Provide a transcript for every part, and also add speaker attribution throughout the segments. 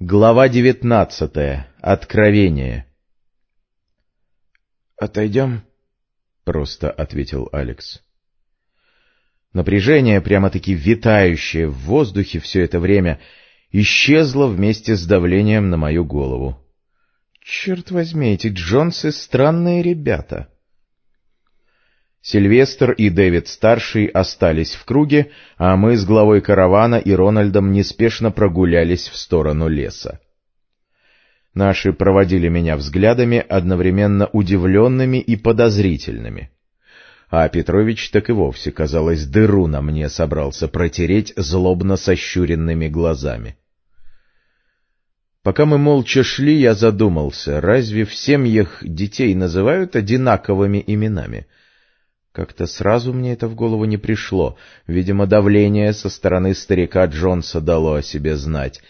Speaker 1: Глава девятнадцатая. Откровение.
Speaker 2: «Отойдем?»
Speaker 1: — просто ответил Алекс. Напряжение, прямо-таки витающее в воздухе все это время, исчезло вместе с давлением на мою голову. Черт возьми, эти Джонсы — странные ребята. Сильвестр и Дэвид-старший остались в круге, а мы с главой каравана и Рональдом неспешно прогулялись в сторону леса. Наши проводили меня взглядами, одновременно удивленными и подозрительными. А Петрович так и вовсе, казалось, дыру на мне собрался протереть злобно сощуренными глазами. Пока мы молча шли, я задумался, разве в семьях детей называют одинаковыми именами — как-то сразу мне это в голову не пришло. Видимо, давление со стороны старика Джонса дало о себе знать.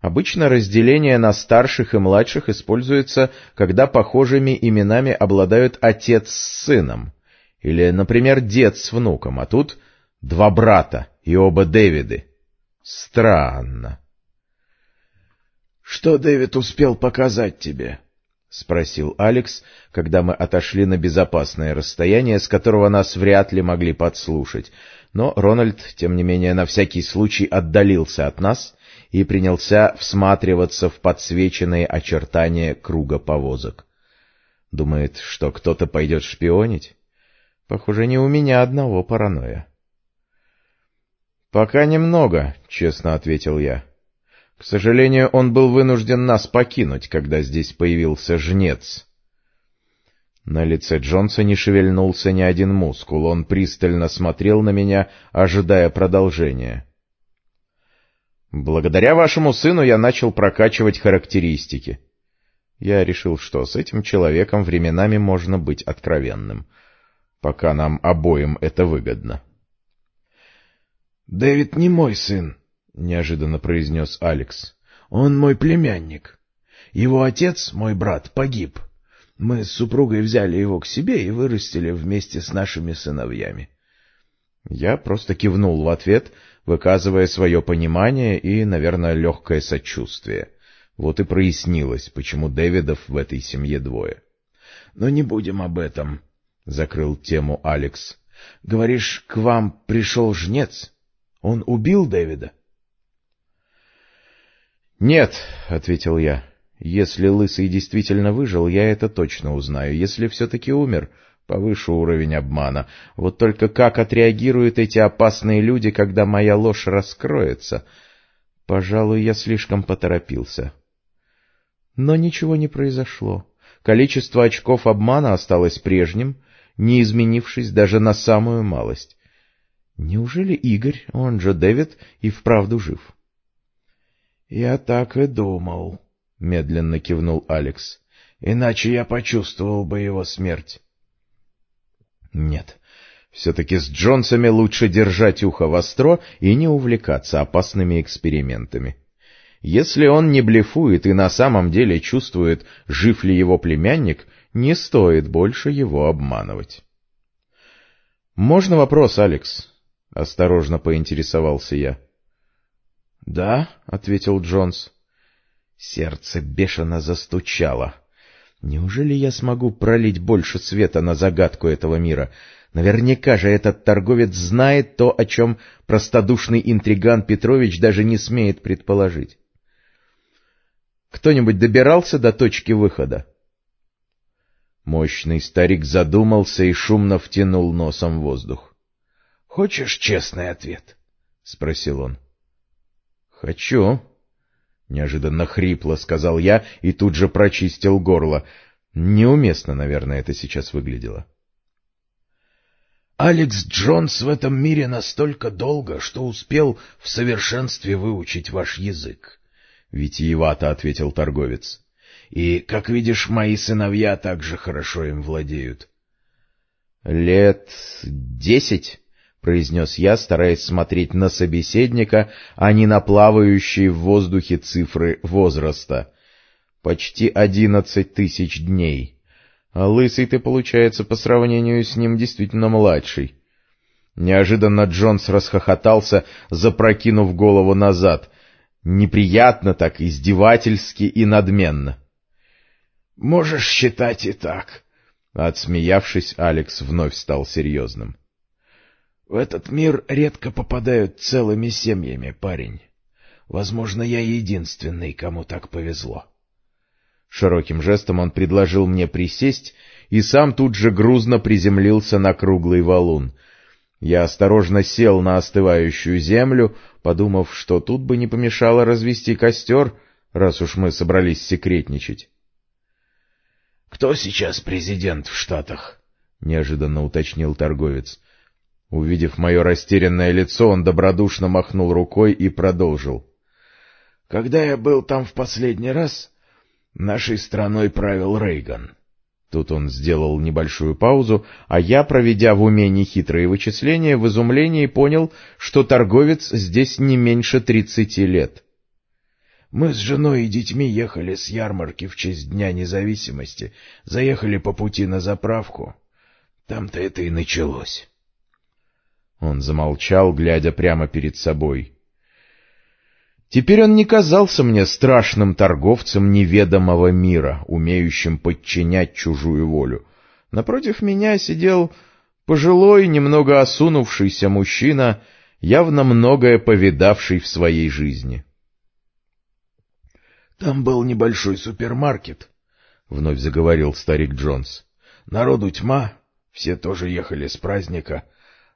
Speaker 1: Обычно разделение на старших и младших используется, когда похожими именами обладают отец с сыном. Или, например, дед с внуком, а тут два брата и оба Дэвиды. Странно.
Speaker 2: — Что Дэвид успел показать тебе? — спросил Алекс, когда мы отошли на безопасное расстояние, с которого нас вряд ли могли подслушать. Но Рональд, тем не менее, на всякий случай отдалился от нас и принялся всматриваться в подсвеченные очертания круга повозок. Думает, что кто-то пойдет шпионить? Похоже, не у меня одного паранойя. — Пока немного, — честно ответил я. — к сожалению, он был вынужден нас покинуть, когда здесь появился жнец. На лице Джонса не шевельнулся ни один мускул, он пристально смотрел на меня, ожидая продолжения. Благодаря вашему сыну я начал прокачивать характеристики. Я решил, что с этим человеком временами можно быть откровенным, пока нам обоим это выгодно. — Дэвид не мой сын, — неожиданно произнес Алекс. — Он мой племянник. Его отец, мой брат, погиб. Мы с супругой взяли его к себе и вырастили вместе с нашими сыновьями.
Speaker 1: Я просто кивнул в ответ, выказывая свое понимание и, наверное, легкое сочувствие. Вот и прояснилось, почему Дэвидов в этой семье двое.
Speaker 2: — Но не будем об этом, — закрыл тему Алекс. — Говоришь, к вам пришел жнец? Он убил Дэвида?
Speaker 1: — «Нет», — ответил я. «Если Лысый действительно выжил, я это точно узнаю. Если все-таки умер, повышу уровень обмана. Вот только как отреагируют эти опасные люди, когда моя ложь раскроется? Пожалуй, я слишком поторопился». Но ничего не произошло. Количество очков обмана осталось прежним, не изменившись даже на самую малость. Неужели Игорь, он же Дэвид, и вправду жив?
Speaker 2: —— Я так и думал, — медленно кивнул Алекс. — Иначе я почувствовал бы его смерть.
Speaker 1: — Нет, все-таки с Джонсами лучше держать ухо востро и не увлекаться опасными экспериментами. Если он не блефует и на самом деле чувствует, жив ли его племянник, не стоит больше его обманывать. — Можно вопрос, Алекс? — осторожно поинтересовался я. —— Да, — ответил Джонс. Сердце бешено застучало. Неужели я смогу пролить больше света на загадку этого мира? Наверняка же этот торговец знает то, о чем простодушный интриган Петрович даже не смеет предположить. Кто-нибудь добирался до точки выхода? Мощный старик задумался и шумно втянул носом воздух.
Speaker 2: — Хочешь честный ответ? — спросил он.
Speaker 1: — «Хочу», — неожиданно хрипло сказал я и тут же прочистил горло. Неуместно, наверное, это сейчас выглядело.
Speaker 2: «Алекс Джонс в этом мире настолько долго, что успел в совершенстве выучить ваш язык», — витиевато ответил торговец. «И, как видишь, мои сыновья также хорошо им владеют».
Speaker 1: «Лет десять?» Произнес я, стараясь смотреть на собеседника, а не на плавающие в воздухе цифры возраста. Почти одиннадцать тысяч дней. А лысый ты, получается, по сравнению с ним действительно младший. Неожиданно Джонс расхохотался, запрокинув голову назад. Неприятно так, издевательски и надменно.
Speaker 2: — Можешь считать и так.
Speaker 1: Отсмеявшись, Алекс вновь стал серьезным.
Speaker 2: — В этот мир редко попадают целыми семьями, парень. Возможно, я единственный, кому так повезло.
Speaker 1: Широким жестом он предложил мне присесть, и сам тут же грузно приземлился на круглый валун — я осторожно сел на остывающую землю, подумав, что тут бы не помешало развести костер, раз уж мы собрались секретничать.
Speaker 2: — Кто сейчас президент в Штатах?
Speaker 1: — неожиданно уточнил торговец. Увидев мое растерянное лицо, он добродушно махнул рукой и продолжил.
Speaker 2: — Когда я был там в последний раз, нашей страной правил Рейган.
Speaker 1: Тут он сделал небольшую паузу, а я, проведя в уме нехитрые вычисления, в изумлении понял, что торговец здесь не меньше тридцати лет.
Speaker 2: Мы с женой и детьми ехали с ярмарки в честь Дня независимости, заехали по пути на заправку. Там-то это и началось.
Speaker 1: Он замолчал, глядя прямо перед собой. Теперь он не казался мне страшным торговцем неведомого мира, умеющим подчинять чужую волю. Напротив меня сидел пожилой, немного осунувшийся мужчина, явно многое повидавший в своей жизни.
Speaker 2: — Там был небольшой супермаркет, — вновь заговорил старик Джонс. — Народу тьма, все тоже ехали с праздника.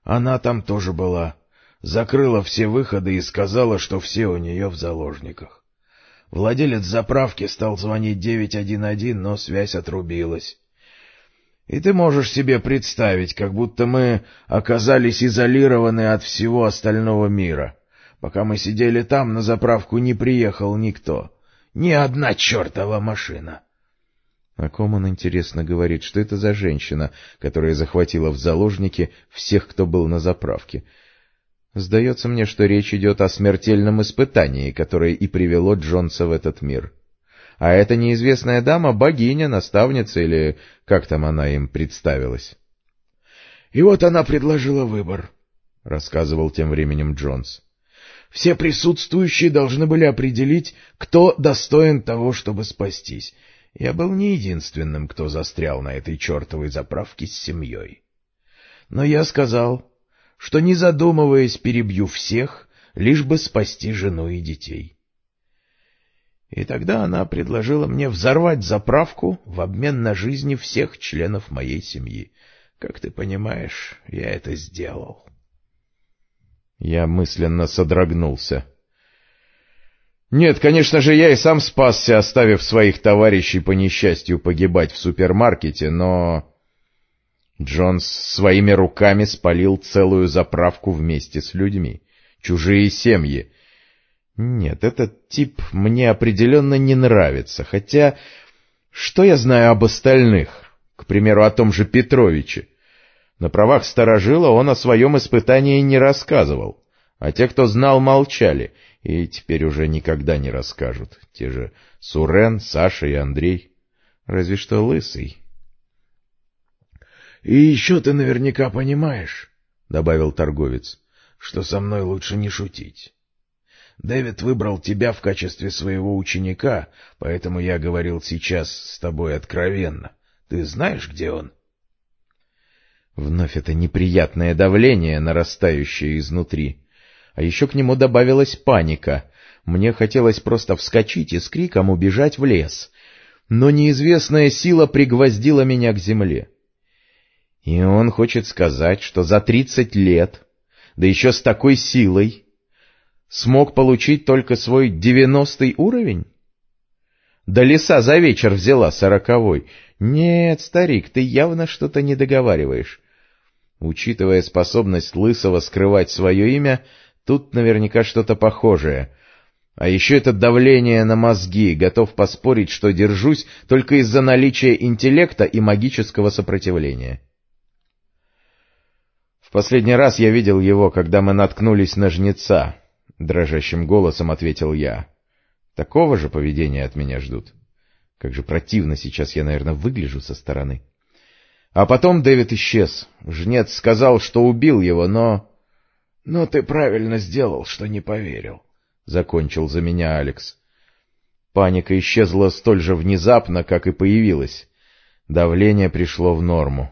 Speaker 2: Она там тоже была закрыла все выходы и сказала, что все у нее в заложниках. Владелец заправки стал звонить 911, но связь отрубилась. И ты можешь себе представить, как будто мы оказались изолированы от всего остального мира. Пока мы сидели там, на заправку не приехал никто. Ни одна чертова машина.
Speaker 1: О ком он, интересно, говорит, что это за женщина, которая захватила в заложники всех, кто был на заправке? Сдается мне, что речь идет о смертельном испытании, которое и привело Джонса в этот мир. А эта неизвестная дама — богиня, наставница или как там она им представилась.
Speaker 2: — И вот она предложила выбор, — рассказывал тем временем Джонс. — Все присутствующие должны были определить, кто достоин того, чтобы спастись. Я был не единственным, кто застрял на этой чертовой заправке с семьей. Но я сказал, что, не задумываясь, перебью всех, лишь бы спасти жену и детей. И тогда она предложила мне взорвать заправку в обмен на жизни всех членов моей семьи. Как ты понимаешь, я это сделал.
Speaker 1: Я мысленно содрогнулся. Нет, конечно же, я и сам спасся, оставив своих товарищей по несчастью погибать в супермаркете, но... Джонс своими руками спалил целую заправку вместе с людьми. Чужие семьи. Нет, этот тип мне определенно не нравится, хотя... Что я знаю об остальных? К примеру, о том же Петровиче. На правах сторожила он о своем испытании не рассказывал, а те, кто знал, молчали, и теперь уже никогда не расскажут. Те же Сурен, Саша и Андрей. Разве что Лысый.
Speaker 2: — И еще ты наверняка понимаешь, — добавил торговец, — что со мной лучше не шутить. Дэвид выбрал тебя в качестве своего ученика, поэтому я говорил сейчас с тобой откровенно. Ты знаешь, где он?
Speaker 1: Вновь это неприятное давление, нарастающее изнутри. А еще к нему добавилась паника. Мне хотелось просто вскочить и с криком убежать в лес. Но неизвестная сила пригвоздила меня к земле. И он хочет сказать, что за тридцать лет, да еще с такой силой, смог получить только свой девяностый уровень? Да лиса за вечер взяла сороковой. Нет, старик, ты явно что-то не договариваешь. Учитывая способность Лысого скрывать свое имя, тут наверняка что-то похожее. А еще это давление на мозги, готов поспорить, что держусь только из-за наличия интеллекта и магического сопротивления. В последний раз я видел его, когда мы наткнулись на жнеца, — дрожащим голосом ответил я. Такого же поведения от меня ждут. Как же противно сейчас я, наверное, выгляжу со стороны. А потом Дэвид исчез. Жнец сказал, что убил его, но...
Speaker 2: — Но ты правильно сделал, что не поверил, —
Speaker 1: закончил за меня Алекс. Паника исчезла столь же внезапно, как и появилась. Давление пришло в норму.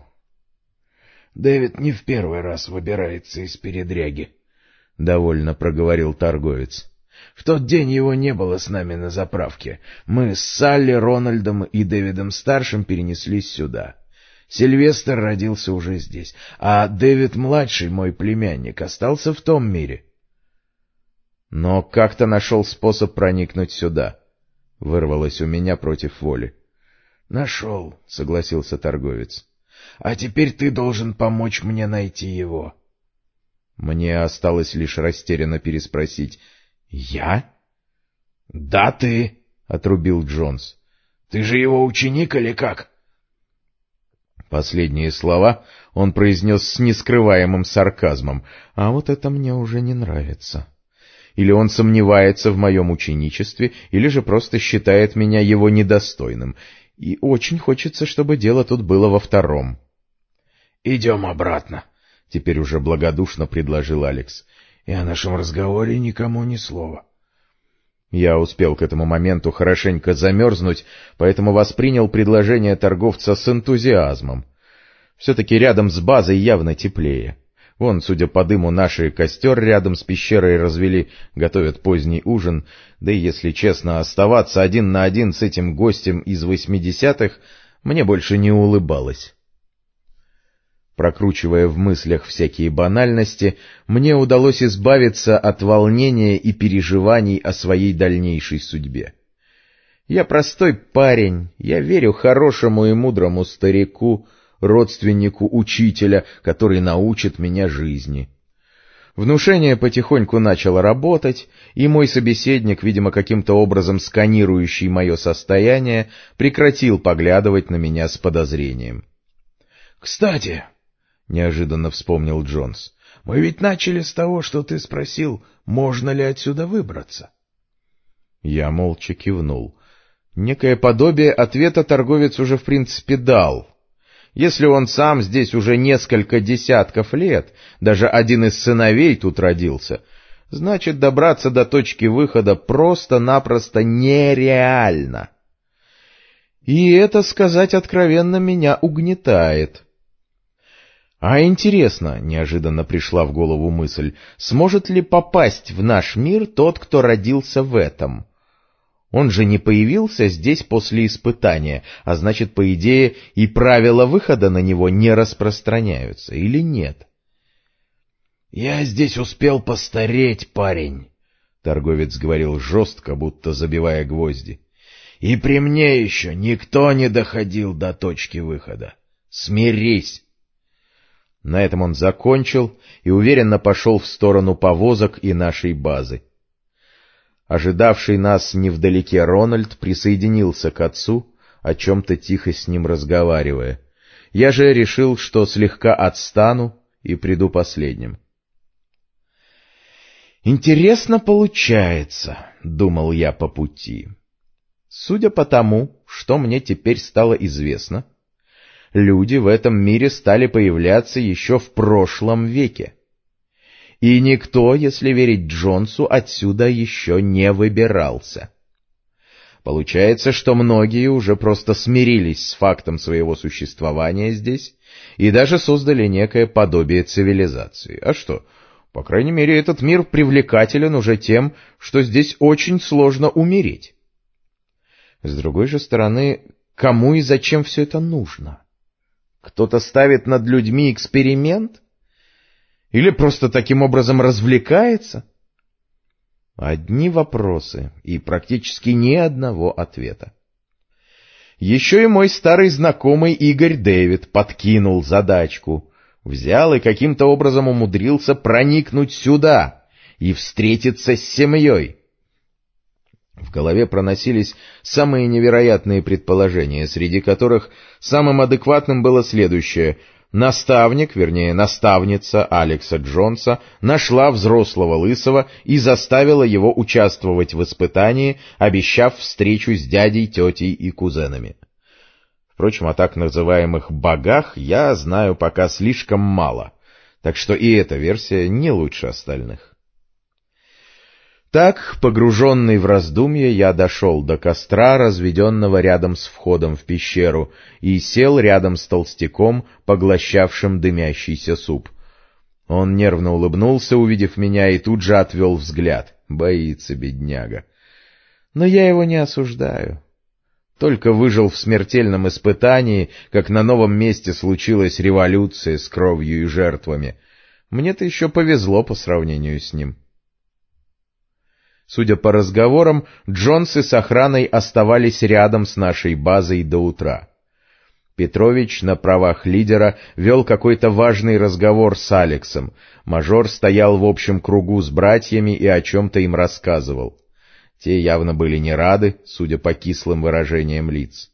Speaker 2: — Дэвид не в первый раз выбирается из передряги, — довольно проговорил торговец. — В тот день его не было с нами на заправке. Мы с Салли, Рональдом и Дэвидом-старшим перенеслись сюда. Сильвестр родился уже здесь, а Дэвид-младший, мой племянник, остался в том мире.
Speaker 1: — Но как-то нашел способ проникнуть сюда, — вырвалось у меня против воли.
Speaker 2: — Нашел, — согласился торговец. — А теперь ты должен помочь мне найти его.
Speaker 1: Мне осталось лишь растерянно переспросить. — Я?
Speaker 2: — Да, ты, — отрубил Джонс. — Ты же его ученик или как?
Speaker 1: Последние слова он произнес с нескрываемым сарказмом, а вот это мне уже не нравится. Или он сомневается в моем ученичестве, или же просто считает меня его недостойным, и очень хочется, чтобы дело тут было во втором.
Speaker 2: — Идем обратно, — теперь уже благодушно предложил Алекс. — И о нашем разговоре никому ни слова.
Speaker 1: Я успел к этому моменту хорошенько замерзнуть, поэтому воспринял предложение торговца с энтузиазмом. Все-таки рядом с базой явно теплее. Вон, судя по дыму, наши костер рядом с пещерой развели, готовят поздний ужин, да и, если честно, оставаться один на один с этим гостем из восьмидесятых мне больше не улыбалось. Прокручивая в мыслях всякие банальности, мне удалось избавиться от волнения и переживаний о своей дальнейшей судьбе. Я простой парень, я верю хорошему и мудрому старику, родственнику учителя, который научит меня жизни. Внушение потихоньку начало работать, и мой собеседник, видимо, каким-то образом сканирующий мое состояние, прекратил поглядывать на меня с подозрением.
Speaker 2: — Кстати, — неожиданно вспомнил Джонс. — Мы ведь начали с того, что ты спросил, можно ли отсюда выбраться.
Speaker 1: Я молча кивнул. Некое подобие ответа торговец уже в принципе дал. Если он сам здесь уже несколько десятков лет, даже один из сыновей тут родился, значит, добраться до точки выхода просто-напросто нереально. И это, сказать откровенно, меня угнетает. — а интересно, неожиданно пришла в голову мысль, сможет ли попасть в наш мир тот, кто родился в этом? Он же не появился здесь после испытания, а значит, по идее, и правила выхода на него не распространяются, или нет?
Speaker 2: — Я здесь успел постареть, парень, — торговец говорил жестко, будто забивая гвозди. — И при мне еще никто не доходил до точки выхода. Смирись!
Speaker 1: На этом он закончил и уверенно пошел в сторону повозок и нашей базы. Ожидавший нас невдалеке Рональд присоединился к отцу, о чем-то тихо с ним разговаривая. Я же решил, что слегка отстану и приду последним. «Интересно получается», — думал я по пути. Судя по тому, что мне теперь стало известно, — люди в этом мире стали появляться еще в прошлом веке. И никто, если верить Джонсу, отсюда еще не выбирался. Получается, что многие уже просто смирились с фактом своего существования здесь и даже создали некое подобие цивилизации. А что? По крайней мере, этот мир привлекателен уже тем, что здесь очень сложно умереть. С другой же стороны, кому и зачем все это нужно? — кто-то ставит над людьми эксперимент? Или просто таким образом развлекается? Одни вопросы и практически ни одного ответа. Еще и мой старый знакомый Игорь Дэвид подкинул задачку, взял и каким-то образом умудрился проникнуть сюда и встретиться с семьей. В голове проносились самые невероятные предположения, среди которых самым адекватным было следующее. Наставник, вернее, наставница Алекса Джонса нашла взрослого Лысого и заставила его участвовать в испытании, обещав встречу с дядей, тетей и кузенами. Впрочем, о так называемых «богах» я знаю пока слишком мало, так что и эта версия не лучше остальных. Так, погруженный в раздумье, я дошел до костра, разведенного рядом с входом в пещеру, и сел рядом с толстяком, поглощавшим дымящийся суп. Он нервно улыбнулся, увидев меня, и тут же отвел взгляд. Боится бедняга. Но я его не осуждаю. Только выжил в смертельном испытании, как на новом месте случилась революция с кровью и жертвами. Мне-то еще повезло по сравнению с ним. Судя по разговорам, Джонсы с охраной оставались рядом с нашей базой до утра. Петрович на правах лидера вел какой-то важный разговор с Алексом. Мажор стоял в общем кругу с братьями и о чем-то им рассказывал. Те явно были не рады, судя по кислым выражениям лиц.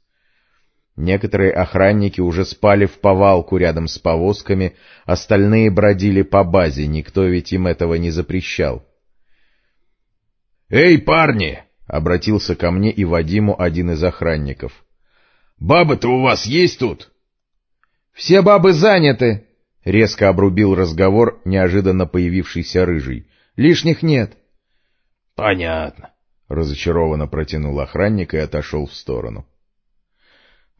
Speaker 1: Некоторые охранники уже спали в повалку рядом с повозками, остальные бродили по базе, никто ведь им этого не запрещал.
Speaker 2: «Эй, парни!»
Speaker 1: — обратился ко мне и Вадиму один из охранников.
Speaker 2: «Бабы-то у вас есть тут?»
Speaker 1: «Все бабы заняты!» — резко обрубил разговор неожиданно появившийся рыжий. «Лишних нет».
Speaker 2: «Понятно», — разочарованно протянул охранник и отошел в сторону.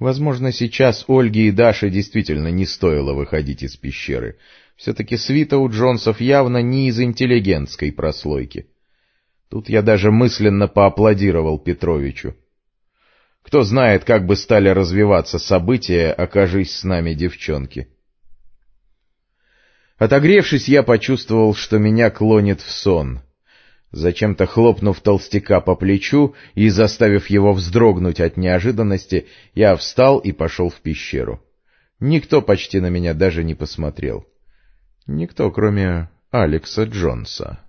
Speaker 1: Возможно, сейчас Ольге и Даше действительно не стоило выходить из пещеры. Все-таки свита у Джонсов явно не из интеллигентской прослойки. Тут я даже мысленно поаплодировал Петровичу. Кто знает, как бы стали развиваться события, окажись с нами девчонки. Отогревшись, я почувствовал, что меня клонит в сон. Зачем-то хлопнув толстяка по плечу и заставив его вздрогнуть от неожиданности, я встал и пошел в пещеру. Никто почти на меня даже не посмотрел. Никто, кроме Алекса Джонса.